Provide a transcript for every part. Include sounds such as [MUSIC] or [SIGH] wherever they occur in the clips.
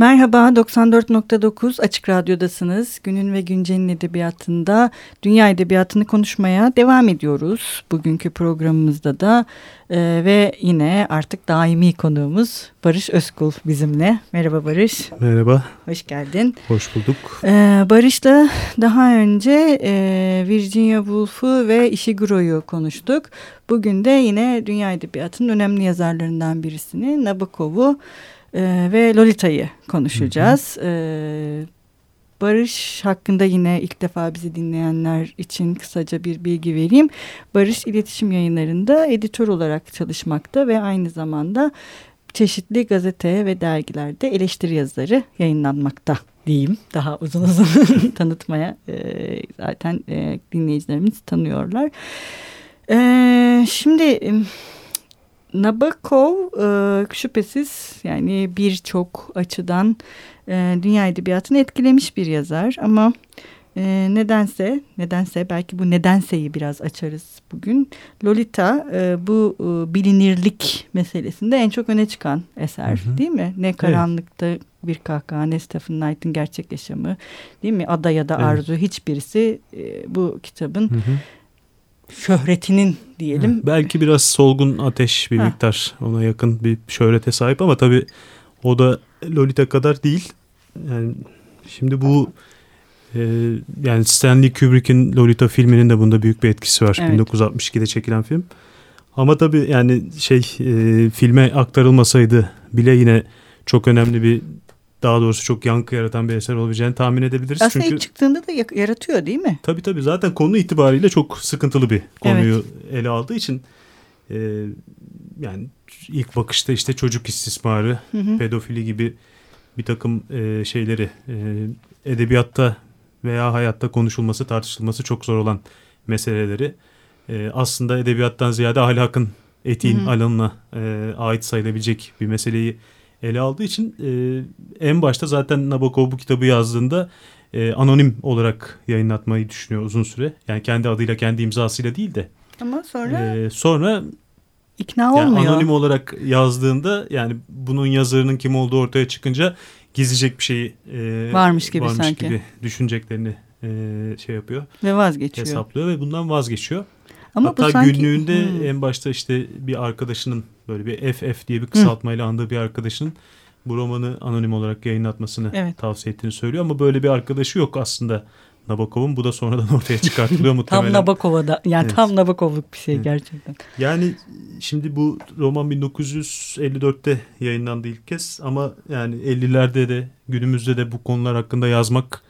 Merhaba, 94.9 Açık Radyo'dasınız. Günün ve Güncel'in edebiyatında dünya edebiyatını konuşmaya devam ediyoruz. Bugünkü programımızda da e, ve yine artık daimi konuğumuz Barış Özkul bizimle. Merhaba Barış. Merhaba. Hoş geldin. Hoş bulduk. E, Barış'la daha önce e, Virginia Woolf'u ve Ishiguro'yu konuştuk. Bugün de yine dünya edebiyatının önemli yazarlarından birisini Nabokov'u e, ve Lolita'yı konuşacağız. Hı hı. E, Barış hakkında yine ilk defa bizi dinleyenler için kısaca bir bilgi vereyim. Barış iletişim yayınlarında editör olarak çalışmakta ve aynı zamanda çeşitli gazete ve dergilerde eleştiri yazıları yayınlanmakta diyeyim. Daha uzun uzun [LAUGHS] tanıtmaya e, zaten e, dinleyicilerimiz tanıyorlar. E, şimdi Nabokov e, şüphesiz yani birçok açıdan e, dünya edebiyatını etkilemiş bir yazar ama e, nedense nedense belki bu nedenseyi biraz açarız bugün. Lolita e, bu e, bilinirlik meselesinde en çok öne çıkan eser hı hı. değil mi? Ne karanlıkta evet. bir kahkaha ne Stephen Knight'ın gerçek yaşamı değil mi? Ada ya da evet. Arzu hiçbirisi e, bu kitabın hı hı şöhretinin diyelim. Hı, belki biraz solgun ateş bir ha. miktar ona yakın bir şöhrete sahip ama tabii o da Lolita kadar değil. Yani şimdi bu e, yani Stanley Kubrick'in Lolita filminin de bunda büyük bir etkisi var. Evet. 1962'de çekilen film. Ama tabii yani şey e, filme aktarılmasaydı bile yine çok önemli bir daha doğrusu çok yankı yaratan bir eser olabileceğini tahmin edebiliriz. Aslında Çünkü, ilk çıktığında da yaratıyor değil mi? Tabii tabii zaten konu itibariyle çok sıkıntılı bir konuyu evet. ele aldığı için e, yani ilk bakışta işte çocuk istismarı, hı hı. pedofili gibi bir takım e, şeyleri e, edebiyatta veya hayatta konuşulması, tartışılması çok zor olan meseleleri e, aslında edebiyattan ziyade ahlakın, etiğin alanına e, ait sayılabilecek bir meseleyi ele aldığı için e, en başta zaten Nabokov bu kitabı yazdığında e, anonim olarak yayınlatmayı düşünüyor uzun süre. Yani kendi adıyla kendi imzasıyla değil de. Ama sonra e, sonra ikna olmuyor. Yani anonim olarak yazdığında yani bunun yazarının kim olduğu ortaya çıkınca gizleyecek bir şey e, varmış gibi varmış sanki. gibi düşüneceklerini e, şey yapıyor. Ve vazgeçiyor. Hesaplıyor ve bundan vazgeçiyor. Ama Hatta bu sanki... günlüğünde hmm. en başta işte bir arkadaşının böyle bir FF diye bir kısaltmayla andığı bir arkadaşının bu romanı anonim olarak yayınlatmasını evet. tavsiye ettiğini söylüyor. Ama böyle bir arkadaşı yok aslında Nabokov'un. Bu da sonradan [LAUGHS] ortaya çıkartılıyor muhtemelen. tam Nabokov'a yani evet. tam Nabokov'luk bir şey evet. gerçekten. Yani şimdi bu roman 1954'te yayınlandı ilk kez ama yani 50'lerde de günümüzde de bu konular hakkında yazmak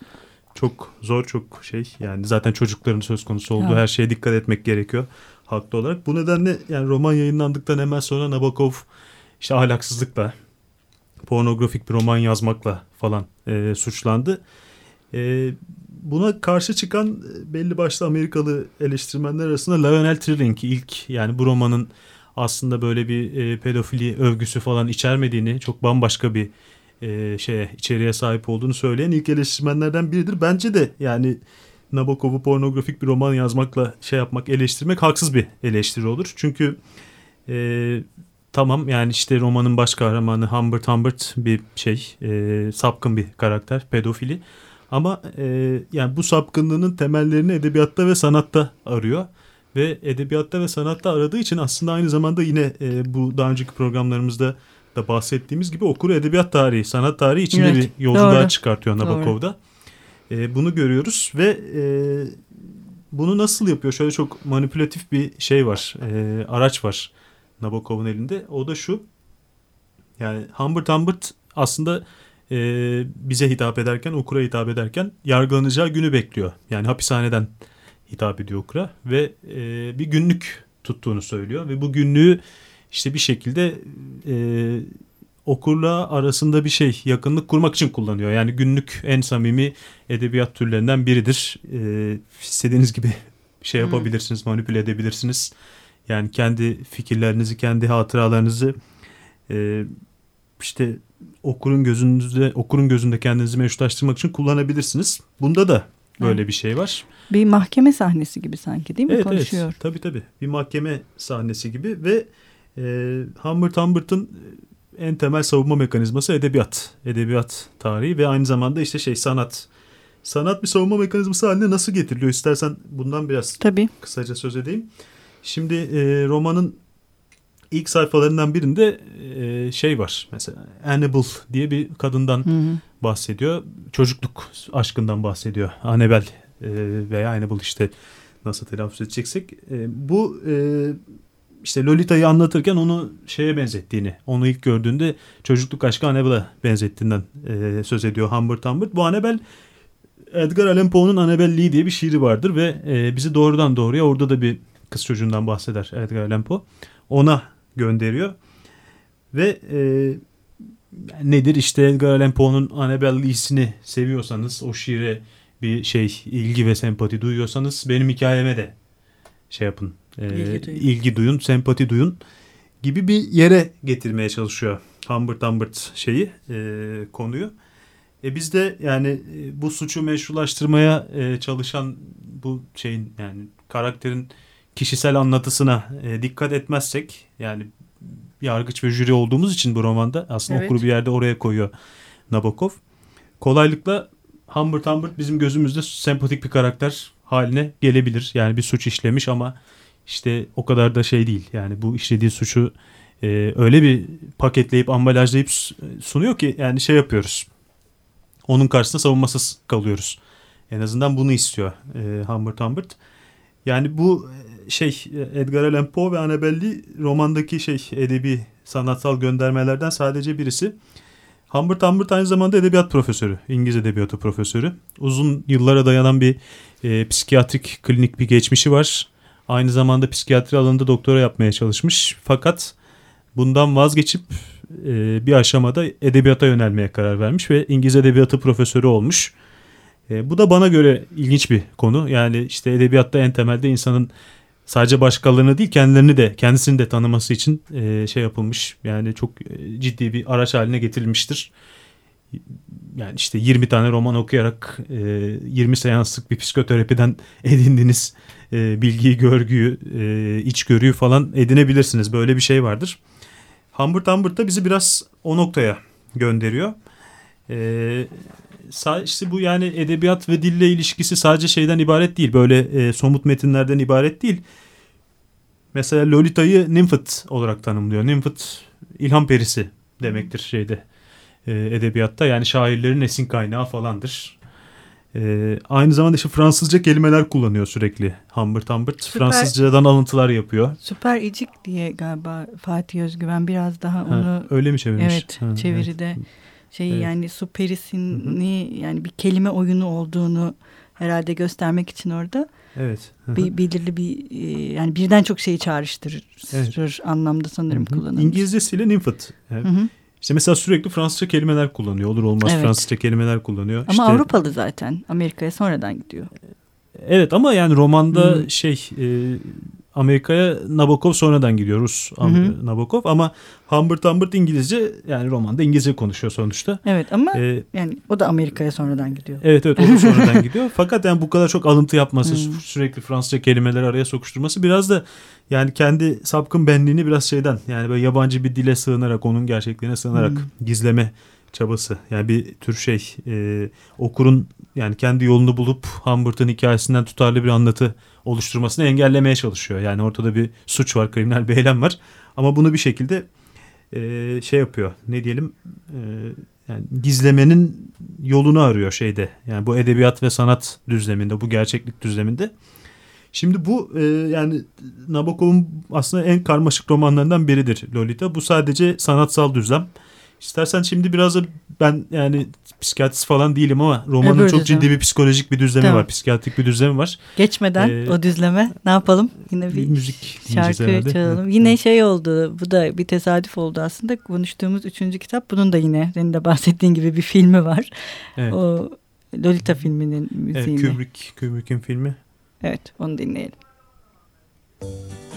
çok zor çok şey yani zaten çocukların söz konusu olduğu her şeye dikkat etmek gerekiyor haklı olarak. Bu nedenle yani roman yayınlandıktan hemen sonra Nabokov işte ahlaksızlıkla pornografik bir roman yazmakla falan e, suçlandı. E, buna karşı çıkan e, belli başlı Amerikalı eleştirmenler arasında Lionel Trilling ilk yani bu romanın aslında böyle bir e, pedofili övgüsü falan içermediğini çok bambaşka bir e, şeye içeriğe sahip olduğunu söyleyen ilk eleştirmenlerden biridir. Bence de yani Nabokov'u pornografik bir roman yazmakla şey yapmak, eleştirmek haksız bir eleştiri olur. Çünkü e, tamam yani işte romanın baş kahramanı Humbert Humbert bir şey, e, sapkın bir karakter, pedofili. Ama e, yani bu sapkınlığının temellerini edebiyatta ve sanatta arıyor. Ve edebiyatta ve sanatta aradığı için aslında aynı zamanda yine e, bu daha önceki programlarımızda da bahsettiğimiz gibi okuru edebiyat tarihi, sanat tarihi içinde evet, bir yolculuğa doğru. çıkartıyor Nabokov'da. E, bunu görüyoruz ve e, bunu nasıl yapıyor? Şöyle çok manipülatif bir şey var, e, araç var Nabokov'un elinde. O da şu, yani Humbert Humbert aslında e, bize hitap ederken, okura hitap ederken yargılanacağı günü bekliyor. Yani hapishaneden hitap ediyor okura ve e, bir günlük tuttuğunu söylüyor ve bu günlüğü işte bir şekilde e, okurla arasında bir şey yakınlık kurmak için kullanıyor. Yani günlük en samimi edebiyat türlerinden biridir. E, istediğiniz gibi şey yapabilirsiniz, hmm. manipüle edebilirsiniz. Yani kendi fikirlerinizi, kendi hatıralarınızı e, işte okurun gözünde okurun gözünde kendinizi meşrulaştırmak için kullanabilirsiniz. Bunda da böyle bir şey var. Bir mahkeme sahnesi gibi sanki değil mi? Evet, Konuşuyor. Evet, tabii tabii. Bir mahkeme sahnesi gibi ve e, Humbert Humbert'ın en temel savunma mekanizması edebiyat. Edebiyat tarihi ve aynı zamanda işte şey sanat. Sanat bir savunma mekanizması haline nasıl getiriliyor? İstersen bundan biraz Tabii. kısaca söz edeyim. Şimdi e, romanın ilk sayfalarından birinde e, şey var. Mesela Annabel diye bir kadından Hı hı. bahsediyor. Çocukluk aşkından bahsediyor. Annabel e, veya Annabel işte nasıl telaffuz edeceksek. E, bu e, işte Lolita'yı anlatırken onu şeye benzettiğini, onu ilk gördüğünde çocukluk aşkı Annabel'e benzettiğinden e, söz ediyor Humbert Humbert. Bu Annabel Edgar Allan Poe'nun Annabel Lee diye bir şiiri vardır ve e, bizi doğrudan doğruya orada da bir kız çocuğundan bahseder Edgar Allan Poe. Ona gönderiyor ve e, nedir işte Edgar Allan Poe'nun Annabel Lee'sini seviyorsanız o şiire bir şey ilgi ve sempati duyuyorsanız benim hikayeme de şey yapın İlgi duyun. ilgi duyun sempati duyun gibi bir yere getirmeye çalışıyor Humbert Humbert şeyi e, konuyu. E biz de yani e, bu suçu meşrulaştırmaya e, çalışan bu şeyin yani karakterin kişisel anlatısına e, dikkat etmezsek yani yargıç ve jüri olduğumuz için bu romanda aslında Evet. okuru bir yerde oraya koyuyor Nabokov. Kolaylıkla Humbert Humbert bizim gözümüzde sempatik bir karakter haline gelebilir. Yani bir suç işlemiş ama işte o kadar da şey değil. Yani bu işlediği suçu e, öyle bir paketleyip ambalajlayıp sunuyor ki yani şey yapıyoruz. Onun karşısında savunmasız kalıyoruz. En azından bunu istiyor e, Humbert Humbert. Yani bu e, şey e, Edgar Allan Poe ve Annabel Lee romandaki şey edebi sanatsal göndermelerden sadece birisi. Humbert Humbert aynı zamanda edebiyat profesörü, İngiliz edebiyatı profesörü. Uzun yıllara dayanan bir e, psikiyatrik klinik bir geçmişi var. Aynı zamanda psikiyatri alanında doktora yapmaya çalışmış. Fakat bundan vazgeçip e, bir aşamada edebiyata yönelmeye karar vermiş ve İngiliz edebiyatı profesörü olmuş. E, bu da bana göre ilginç bir konu. Yani işte edebiyatta en temelde insanın sadece başkalarını değil kendilerini de kendisini de tanıması için e, şey yapılmış. Yani çok e, ciddi bir araç haline getirilmiştir. Yani işte 20 tane roman okuyarak e, 20 seanslık bir psikoterapiden [LAUGHS] edindiğiniz e, bilgiyi, görgüyü, e, içgörüyü falan edinebilirsiniz. Böyle bir şey vardır. Humbert Humbert da bizi biraz o noktaya gönderiyor. E, sa- işte bu yani edebiyat ve dille ilişkisi sadece şeyden ibaret değil. Böyle e, somut metinlerden ibaret değil. Mesela Lolita'yı Nymphet olarak tanımlıyor. Nymphet ilham perisi demektir şeyde e, edebiyatta. Yani şairlerin esin kaynağı falandır. E, aynı zamanda işte Fransızca kelimeler kullanıyor sürekli Humbert Humbert. Süper. Fransızcadan alıntılar yapıyor. Süper İcik diye galiba Fatih Özgüven biraz daha Ha, onu öyle mi çevirmiş? evet Ha, çeviride şeyi Evet. yani su perisini yani bir kelime oyunu olduğunu herhalde göstermek için orada Evet. Bir belirli bir e, yani birden çok şeyi çağrıştırır anlamda sanırım kullanılmış. İngilizcesiyle Nymphet. Evet. Hı hı. İşte mesela sürekli Fransızca kelimeler kullanıyor. Olur olmaz Evet. Fransızca kelimeler kullanıyor. Ama İşte- Avrupalı zaten. Amerika'ya sonradan gidiyor. Evet ama yani romanda Hı. şey e, Amerika'ya Nabokov sonradan gidiyor Rus Hı hı. Nabokov ama Humbert Humbert İngilizce yani romanda İngilizce konuşuyor sonuçta. Evet ama E, yani o da Amerika'ya sonradan gidiyor. evet evet o da sonradan [LAUGHS] gidiyor. Fakat yani bu kadar çok alıntı yapması Hı. sü- sürekli Fransızca kelimeleri araya sokuşturması biraz da yani kendi sapkın benliğini biraz şeyden yani böyle yabancı bir dile sığınarak onun gerçekliğine sığınarak Hı. gizleme çabası. Yani bir tür şey e, okurun yani kendi yolunu bulup Humbert'ın hikayesinden tutarlı bir anlatı oluşturmasını engellemeye çalışıyor. Yani ortada bir suç var, kriminal bir eylem var. Ama bunu bir şekilde e, şey yapıyor. Ne diyelim? E, yani gizlemenin yolunu arıyor şeyde. Yani bu edebiyat ve sanat düzleminde, bu gerçeklik düzleminde. Şimdi bu e, yani Nabokov'un aslında en karmaşık romanlarından biridir Lolita. Bu sadece sanatsal düzlem. İstersen şimdi biraz da ben yani psikiyatrist falan değilim ama romanın Öbür çok ciddi bir psikolojik bir düzlemi Tamam. var. Psikiyatrik bir düzlemi var. Geçmeden Ee, o düzleme ne yapalım? Yine bir müzik şarkı çalalım. Evet, Yine evet. şey oldu. Bu da bir tesadüf oldu aslında. Konuştuğumuz üçüncü kitap. Bunun da yine senin de bahsettiğin gibi bir filmi var. Evet. O Lolita filminin Evet, müziğini. Evet, Kubrick, Kubrick'in filmi. onu dinleyelim. Yeah,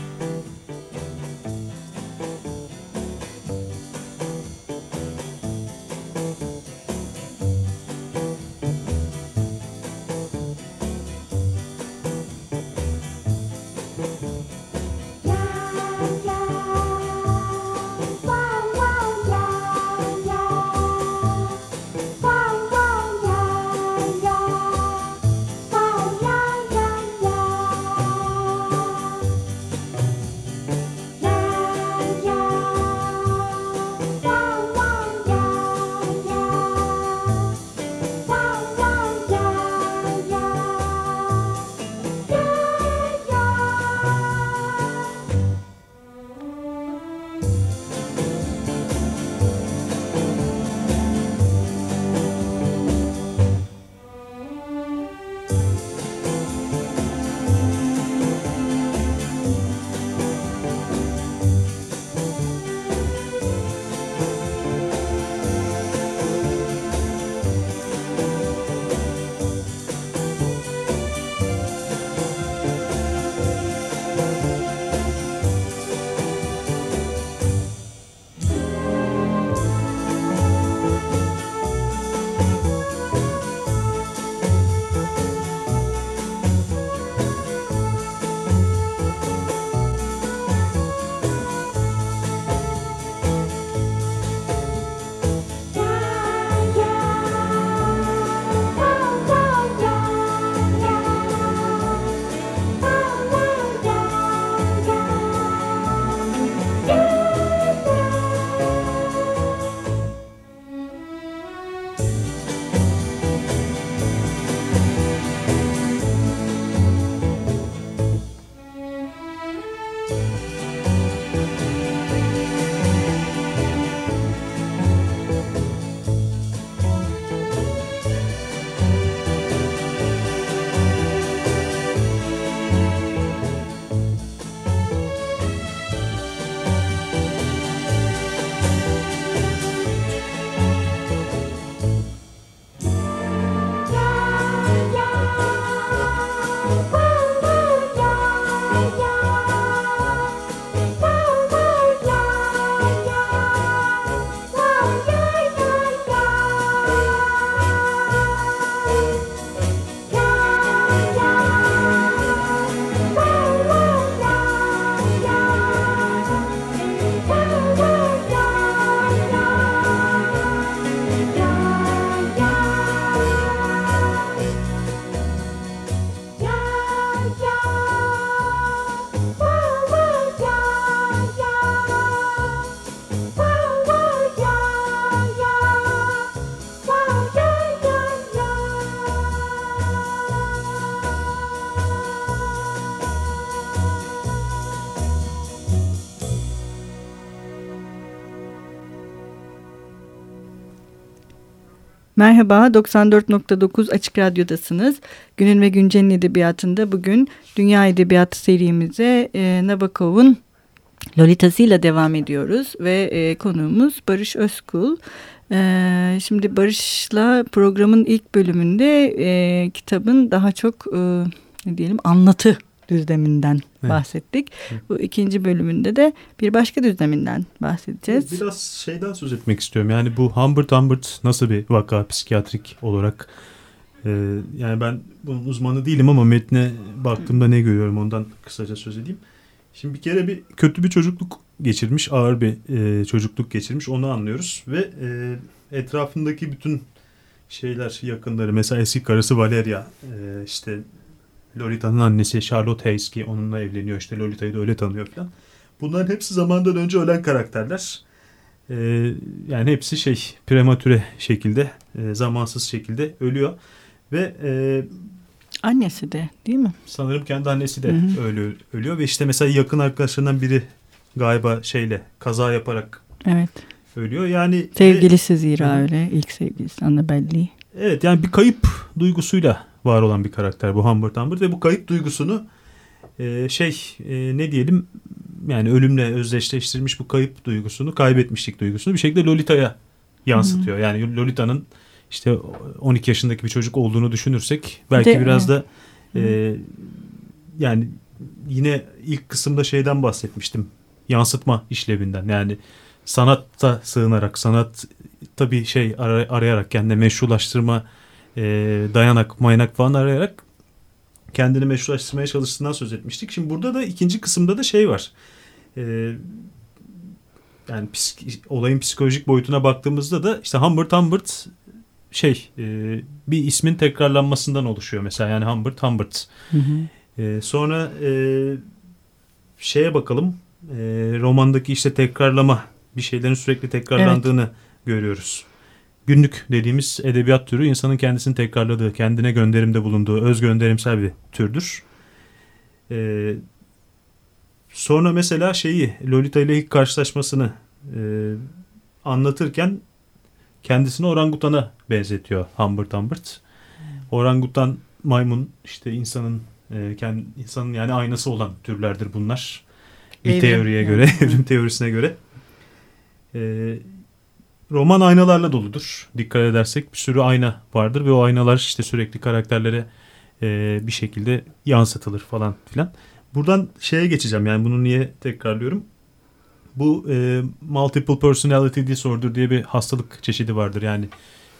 Merhaba, 94.9 Açık Radyo'dasınız. Günün ve Güncel'in edebiyatında bugün Dünya Edebiyatı serimize e, Nabokov'un Lolita'sıyla devam ediyoruz ve e, konuğumuz Barış Özkul. E, şimdi Barış'la programın ilk bölümünde e, kitabın daha çok e, ne diyelim anlatı düzleminden evet. bahsettik. Evet. Bu ikinci bölümünde de bir başka düzleminden bahsedeceğiz. Biraz şeyden söz etmek istiyorum. Yani bu Humbert Humbert nasıl bir vaka psikiyatrik olarak ee, yani ben bunun uzmanı değilim ama metne baktığımda ne görüyorum ondan kısaca söz edeyim. Şimdi bir kere bir kötü bir çocukluk geçirmiş, ağır bir e, çocukluk geçirmiş onu anlıyoruz ve e, etrafındaki bütün şeyler yakınları mesela eski karısı Valeria e, işte Lolita'nın annesi Charlotte Hayes ki onunla evleniyor işte Lolita'yı da öyle tanıyor falan. Bunların hepsi zamandan önce ölen karakterler. Ee, yani hepsi şey prematüre şekilde, e, zamansız şekilde ölüyor. Ve e, annesi de değil mi? Sanırım kendi annesi de Hı-hı. ölüyor, ölüyor ve işte mesela yakın arkadaşlarından biri galiba şeyle kaza yaparak evet. ölüyor. Yani sevgilisi zira öyle ilk sevgilisi Annabelle'yi. Evet yani bir kayıp duygusuyla var olan bir karakter bu Humbert Humbert ve bu kayıp duygusunu e, şey e, ne diyelim yani ölümle özdeşleştirmiş bu kayıp duygusunu kaybetmişlik duygusunu bir şekilde Lolita'ya yansıtıyor. Hmm. Yani Lolita'nın işte 12 yaşındaki bir çocuk olduğunu düşünürsek belki De, biraz da e, yani yine ilk kısımda şeyden bahsetmiştim. Yansıtma işlevinden yani sanatta sığınarak sanat tabii şey arayarak kendine meşrulaştırma e, dayanak maynak falan arayarak kendini meşrulaştırmaya çalıştığından söz etmiştik. Şimdi burada da ikinci kısımda da şey var. E, yani psik, olayın psikolojik boyutuna baktığımızda da işte Humbert Humbert şey e, bir ismin tekrarlanmasından oluşuyor mesela yani Humbert Humbert. Hı hı. E, sonra e, şeye bakalım e, romandaki işte tekrarlama bir şeylerin sürekli tekrarlandığını evet. görüyoruz. Günlük dediğimiz edebiyat türü insanın kendisini tekrarladığı, kendine gönderimde bulunduğu öz gönderimsel bir türdür. Ee, sonra mesela şeyi Lolita ile ilk karşılaşmasını e, anlatırken kendisini orangutana benzetiyor Humbert Humbert. Orangutan maymun işte insanın e, kendi, insanın yani aynası olan türlerdir bunlar. Bir evrim. teoriye göre, [LAUGHS] evrim teorisine göre. E, roman aynalarla doludur. Dikkat edersek bir sürü ayna vardır ve o aynalar işte sürekli karakterlere e, bir şekilde yansıtılır falan filan. Buradan şeye geçeceğim yani bunu niye tekrarlıyorum? Bu e, multiple personality disorder diye bir hastalık çeşidi vardır yani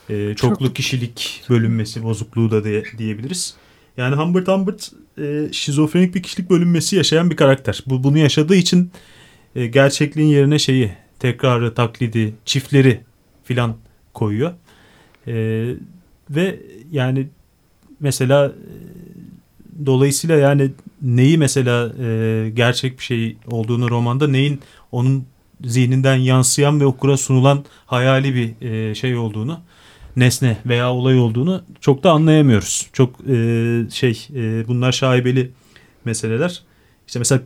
e, çoklu Çok... kişilik bölünmesi bozukluğu da diye, diyebiliriz. Yani Humbert Humbert e, şizofrenik bir kişilik bölünmesi yaşayan bir karakter. Bu bunu yaşadığı için e, gerçekliğin yerine şeyi tekrarı, taklidi, çiftleri filan koyuyor. E, ve yani mesela e, dolayısıyla yani neyi mesela e, gerçek bir şey olduğunu romanda neyin onun zihninden yansıyan ve okura sunulan hayali bir e, şey olduğunu nesne veya olay olduğunu çok da anlayamıyoruz. Çok e, şey e, bunlar şaibeli meseleler. İşte mesela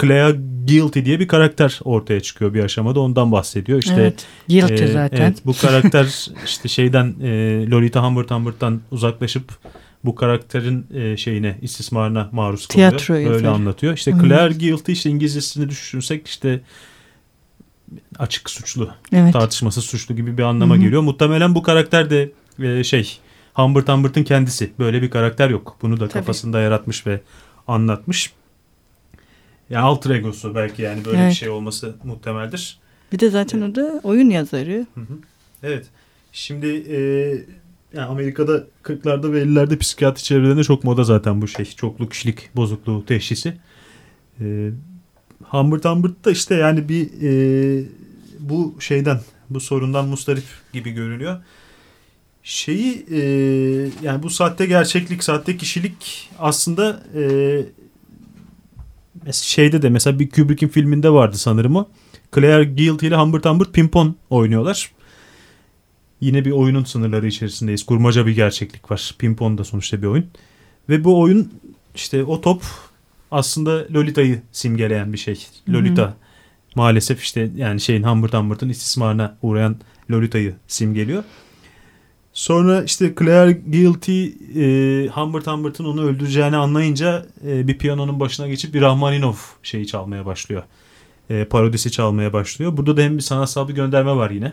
Clea Guilty diye bir karakter ortaya çıkıyor bir aşamada ondan bahsediyor. İşte evet, Guilty e, zaten. Evet, bu karakter [LAUGHS] işte şeyden e, Lolita Humbert Humbert'tan uzaklaşıp bu karakterin e, şeyine istismarına maruz kalıyor. Tiyatro Öyle anlatıyor. İşte Claire Guilty işte İngilizcesini düşünsek işte açık suçlu, evet. tartışmasız suçlu gibi bir anlama Hı-hı. geliyor. Muhtemelen bu karakter de e, şey Humbert Humbert'ın kendisi. Böyle bir karakter yok. Bunu da Tabii. kafasında yaratmış ve anlatmış. Yani alter egosu belki yani böyle evet. bir şey olması muhtemeldir. Bir de zaten o da oyun yazarı. Hı hı. Evet. Şimdi e, yani Amerika'da 40'larda ve 50'lerde psikiyatri çevrelerinde çok moda zaten bu şey. Çoklu kişilik bozukluğu teşhisi. E, Humbert Humbert da işte yani bir e, bu şeyden bu sorundan mustarip gibi görünüyor. Şeyi e, yani bu sahte gerçeklik, sahte kişilik aslında e, şeyde de mesela bir Kubrick'in filminde vardı sanırım o. Claire Guilty ile Humbert Humbert pimpon oynuyorlar. Yine bir oyunun sınırları içerisindeyiz. Kurmaca bir gerçeklik var. Pimpon da sonuçta bir oyun. Ve bu oyun işte o top aslında Lolita'yı simgeleyen bir şey. Lolita Hı-hı. maalesef işte yani şeyin Humbert Humbert'ın istismarına uğrayan Lolita'yı simgeliyor. Sonra işte Claire Guilty e, Humbert Humbert'ın onu öldüreceğini anlayınca e, bir piyanonun başına geçip bir Rahmaninov şeyi çalmaya başlıyor. E, parodisi çalmaya başlıyor. Burada da hem bir sanatsal bir gönderme var yine.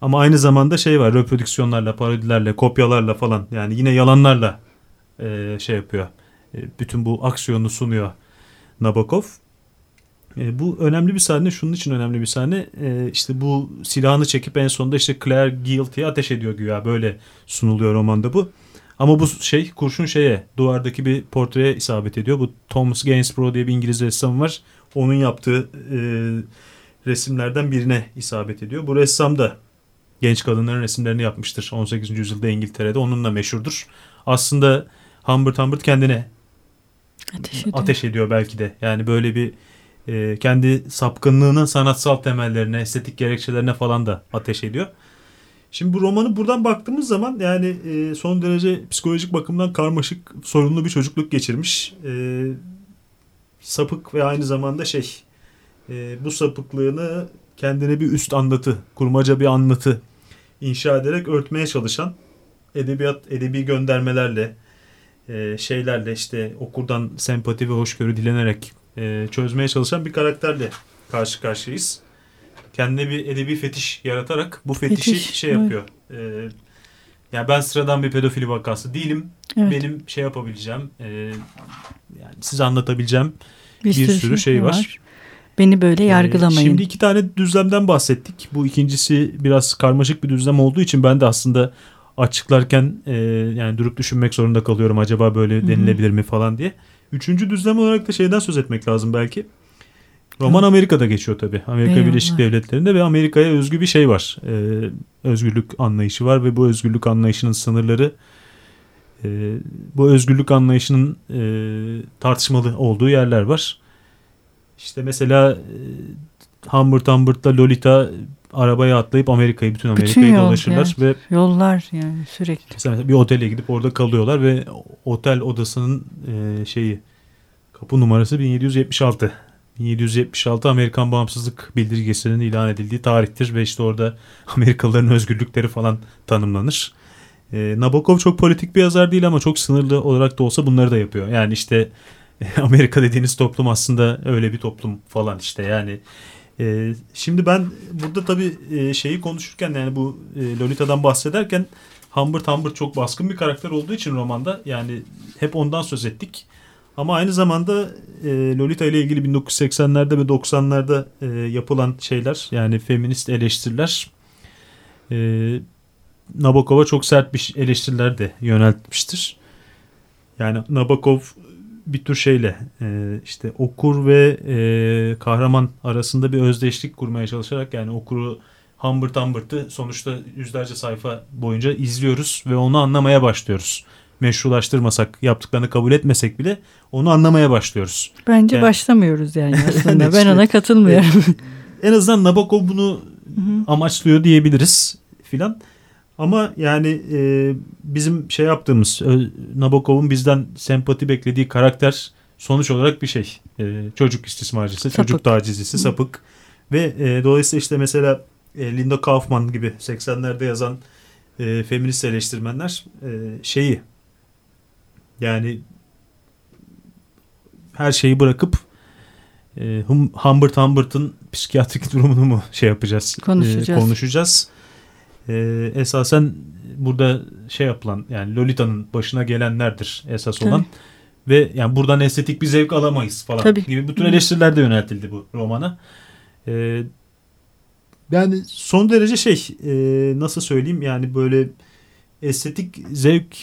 Ama aynı zamanda şey var reprodüksiyonlarla, parodilerle, kopyalarla falan yani yine yalanlarla e, şey yapıyor. E, bütün bu aksiyonu sunuyor Nabokov. E, bu önemli bir sahne. Şunun için önemli bir sahne. E, işte bu silahını çekip en sonunda işte Claire Guilty'ye ateş ediyor güya. Böyle sunuluyor romanda bu. Ama bu şey kurşun şeye duvardaki bir portreye isabet ediyor. Bu Thomas Gainsborough diye bir İngiliz ressam var. Onun yaptığı e, resimlerden birine isabet ediyor. Bu ressam da genç kadınların resimlerini yapmıştır. 18. yüzyılda İngiltere'de onunla meşhurdur. Aslında Humbert Humbert kendine ateş ediyor. ateş ediyor belki de. Yani böyle bir e, kendi sapkınlığının sanatsal temellerine, estetik gerekçelerine falan da ateş ediyor. Şimdi bu romanı buradan baktığımız zaman yani e, son derece psikolojik bakımdan karmaşık, sorunlu bir çocukluk geçirmiş. E, sapık ve aynı zamanda şey e, bu sapıklığını kendine bir üst anlatı, kurmaca bir anlatı inşa ederek örtmeye çalışan edebiyat, edebi göndermelerle, e, şeylerle işte okurdan sempati ve hoşgörü dilenerek e, çözmeye çalışan bir karakterle karşı karşıyayız. Kendine bir edebi fetiş yaratarak bu fetişi fetiş, şey yapıyor. Evet. E, yani ben sıradan bir pedofili vakası değilim. Evet. Benim şey yapabileceğim, e, yani size anlatabileceğim bir, bir sürü, sürü şey var. var. Beni böyle yargılamayın. Ee, şimdi iki tane düzlemden bahsettik. Bu ikincisi biraz karmaşık bir düzlem olduğu için ben de aslında açıklarken e, yani durup düşünmek zorunda kalıyorum. Acaba böyle denilebilir mi falan diye. Üçüncü düzlem olarak da şeyden söz etmek lazım belki. Roman. Amerika'da geçiyor tabii. Amerika Eyvallah. Birleşik Devletleri'nde ve Amerika'ya özgü bir şey var. Ee, özgürlük anlayışı var ve bu özgürlük anlayışının sınırları e, bu özgürlük anlayışının e, tartışmalı olduğu yerler var. İşte mesela e, Humbert Humbert'la Lolita arabaya atlayıp Amerika'yı bütün Amerika'yı bütün yol, dolaşırlar yani, ve yollar yani sürekli. Mesela bir otele gidip orada kalıyorlar ve otel odasının e, şeyi kapı numarası 1776. 1776 Amerikan bağımsızlık bildirgesinin ilan edildiği tarihtir ve işte orada Amerikalıların özgürlükleri falan tanımlanır. E, Nabokov çok politik bir yazar değil ama çok sınırlı olarak da olsa bunları da yapıyor. Yani işte Amerika dediğiniz toplum aslında öyle bir toplum falan işte yani e, şimdi ben burada tabii e, şeyi konuşurken yani bu e, Lolita'dan bahsederken Humbert Humbert çok baskın bir karakter olduğu için romanda yani hep ondan söz ettik. Ama aynı zamanda e, Lolita ile ilgili 1980'lerde ve 90'larda e, yapılan şeyler yani feminist eleştiriler e, Nabokov'a çok sert bir eleştiriler de yöneltmiştir. Yani Nabokov bir tür şeyle e, işte okur ve e, kahraman arasında bir özdeşlik kurmaya çalışarak yani okuru Humbert Humbert'ı sonuçta yüzlerce sayfa boyunca izliyoruz ve onu anlamaya başlıyoruz. Meşrulaştırmasak, yaptıklarını kabul etmesek bile onu anlamaya başlıyoruz. Bence yani, başlamıyoruz yani [LAUGHS] aslında. ben ona katılmıyorum. en azından Nabokov bunu amaçlıyor diyebiliriz filan. Ama yani e, bizim şey yaptığımız Nabokov'un bizden sempati beklediği karakter sonuç olarak bir şey. E, çocuk istismarcısı, sapık. çocuk tacizcisi, sapık. Ve e, dolayısıyla işte mesela e, Linda Kaufman gibi 80'lerde yazan e, feminist eleştirmenler e, şeyi yani her şeyi bırakıp e, Humbert Humbert'ın psikiyatrik durumunu mu şey yapacağız? Konuşacağız. E, konuşacağız e, esasen burada şey yapılan yani Lolita'nın başına gelenlerdir esas olan. Tabii. Ve yani buradan estetik bir zevk alamayız falan Tabii. gibi bütün eleştiriler de yöneltildi bu romana. E, yani son derece şey e, nasıl söyleyeyim yani böyle estetik zevk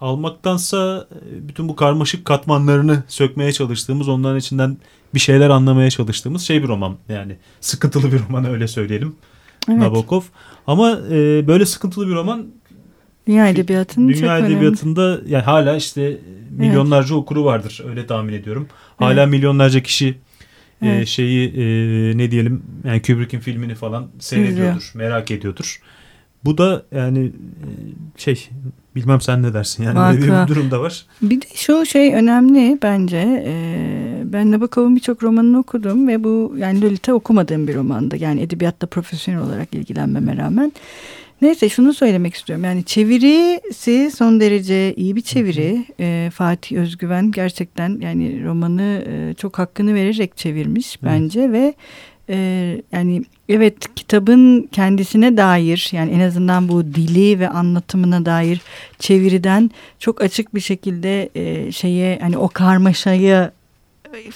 almaktansa e, bütün bu karmaşık katmanlarını sökmeye çalıştığımız onların içinden bir şeyler anlamaya çalıştığımız şey bir roman yani sıkıntılı bir roman öyle söyleyelim evet. Nabokov. Ama e, böyle sıkıntılı bir roman Dünya edebiyatının Dünya çok edebiyatında önemli. yani hala işte milyonlarca evet. okuru vardır öyle tahmin ediyorum. Hala evet. milyonlarca kişi e, evet. e, şeyi e, ne diyelim yani Kubrick'in filmini falan seyrediyordur, İzliyor. merak ediyordur. Bu da yani e, şey bilmem sen ne dersin yani Vaka. böyle bir durum da var. Bir de şu şey önemli bence. Ee, ben Nabokov'un birçok romanını okudum ve bu yani Lolita okumadığım bir romandı. Yani edebiyatta profesyonel olarak ilgilenmeme rağmen. Neyse şunu söylemek istiyorum. Yani çevirisi son derece iyi bir çeviri. E, Fatih Özgüven gerçekten yani romanı e, çok hakkını vererek çevirmiş bence ve e, yani evet kitabın kendisine dair yani en azından bu dili ve anlatımına dair çeviriden çok açık bir şekilde e, şeye hani o karmaşayı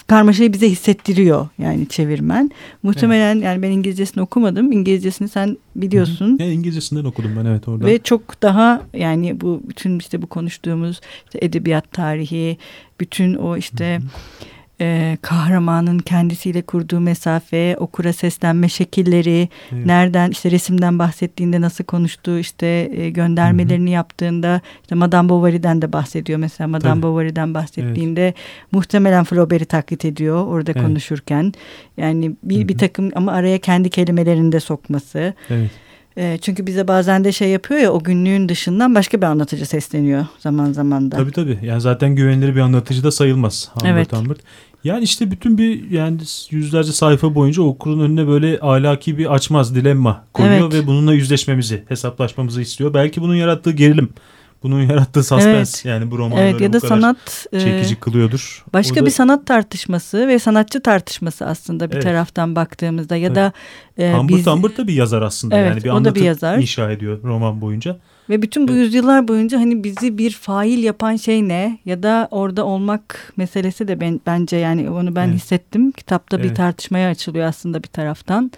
karmaşayı bize hissettiriyor yani çevirmen. Muhtemelen evet. yani ben İngilizcesini okumadım. İngilizcesini sen biliyorsun. Hı hı. İngilizcesinden okudum ben evet orada. Ve çok daha yani bu bütün işte bu konuştuğumuz işte edebiyat tarihi, bütün o işte hı hı e, kahramanın kendisiyle kurduğu mesafe, okura seslenme şekilleri, evet. nereden işte resimden bahsettiğinde nasıl konuştuğu, işte e, göndermelerini Hı-hı. yaptığında işte Madame Bovary'den de bahsediyor mesela Madame Tabii. Bovary'den bahsettiğinde evet. muhtemelen Flaubert'i taklit ediyor orada evet. konuşurken. Yani bir, Hı-hı. bir takım ama araya kendi kelimelerini de sokması. Evet. E, çünkü bize bazen de şey yapıyor ya o günlüğün dışından başka bir anlatıcı sesleniyor zaman zaman da. Tabii tabii. Yani zaten güvenilir bir anlatıcı da sayılmaz. Humbert evet. Humbert. Yani işte bütün bir yani yüzlerce sayfa boyunca okurun önüne böyle ahlaki bir açmaz dilemma koyuyor evet. ve bununla yüzleşmemizi, hesaplaşmamızı istiyor. Belki bunun yarattığı gerilim, bunun yarattığı suspense evet. yani bu romanları evet, ya da sanat çekici e, kılıyordur. Başka da, bir sanat tartışması ve sanatçı tartışması aslında bir evet. taraftan baktığımızda ya Tabii. da e, Humbert biz Humbert da bir yazar aslında evet, yani bir anlatı bir yazar. inşa ediyor roman boyunca. Ve bütün bu evet. yüzyıllar boyunca hani bizi bir fail yapan şey ne ya da orada olmak meselesi de ben, bence yani onu ben evet. hissettim. Kitapta evet. bir tartışmaya açılıyor aslında bir taraftan.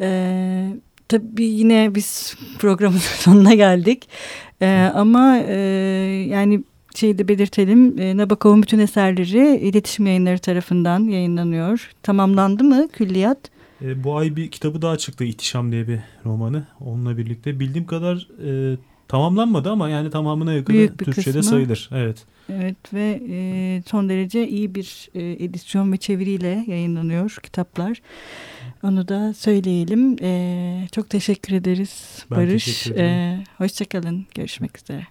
Ee, tabii yine biz programın [LAUGHS] sonuna geldik. Ee, ama e, yani şeyi de belirtelim. E, Nabokov'un bütün eserleri iletişim yayınları tarafından yayınlanıyor. Tamamlandı mı külliyat? E, bu ay bir kitabı daha çıktı İhtişam diye bir romanı. Onunla birlikte bildiğim kadar e, tamamlanmadı ama yani tamamına yakın Türkçe'de kısmı. sayılır. Evet. Evet ve e, son derece iyi bir e, edisyon ve çeviriyle yayınlanıyor kitaplar. Onu da söyleyelim. E, çok teşekkür ederiz ben Barış. Teşekkür ederim. E, hoşçakalın. Görüşmek üzere.